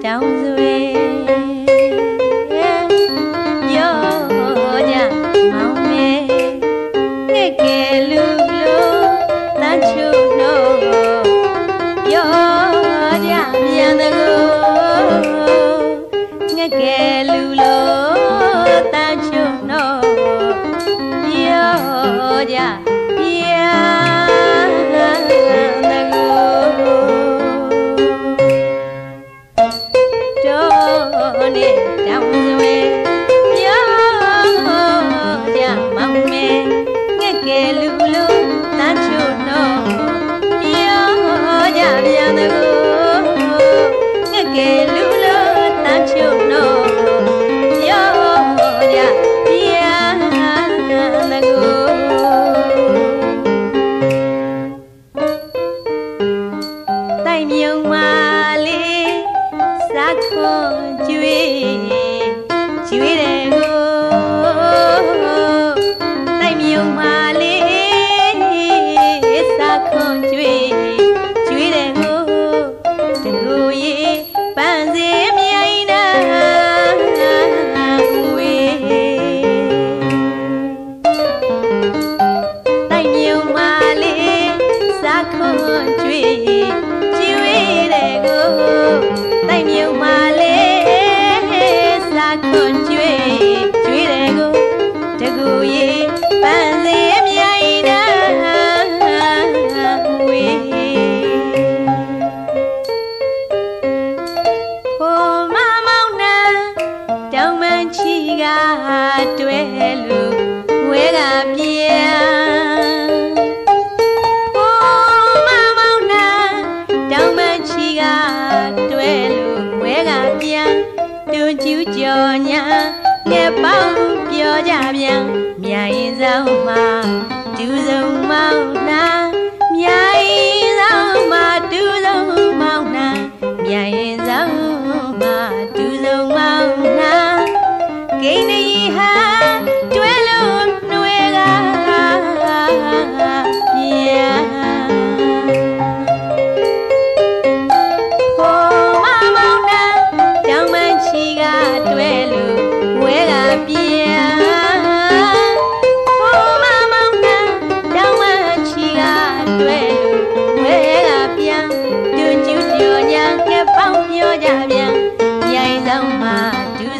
down ကတွဲလူဝဲကပြန်ဟောမမောင်နာတောင်မချီကတွဲလူဝဲကပြန်တွန်ကျူးကြော်ညာနေပေါင်းပြောကြပြန်မြိုင်ဆောင်မှာဒူးစုံမောင်နာ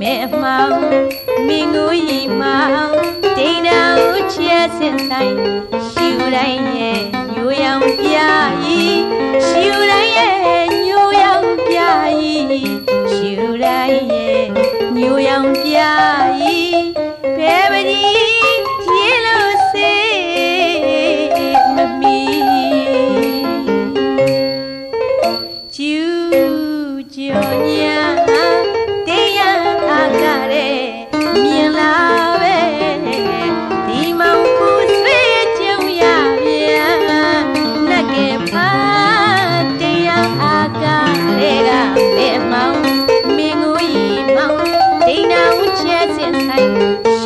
မဲမောင်မင်းကိုရီမောင်ဒိန်နာကိုချက်စင်ဆိုင်ရှူတိုင်းရဲ့ညိုရောင်ပြာဤရှူတိုင်းရဲ့ညိုရောင်ပြာဤရှူတိုင်းရဲ့ညိုရောင်ပြာဤဘယ်ပကြီး九九年。Música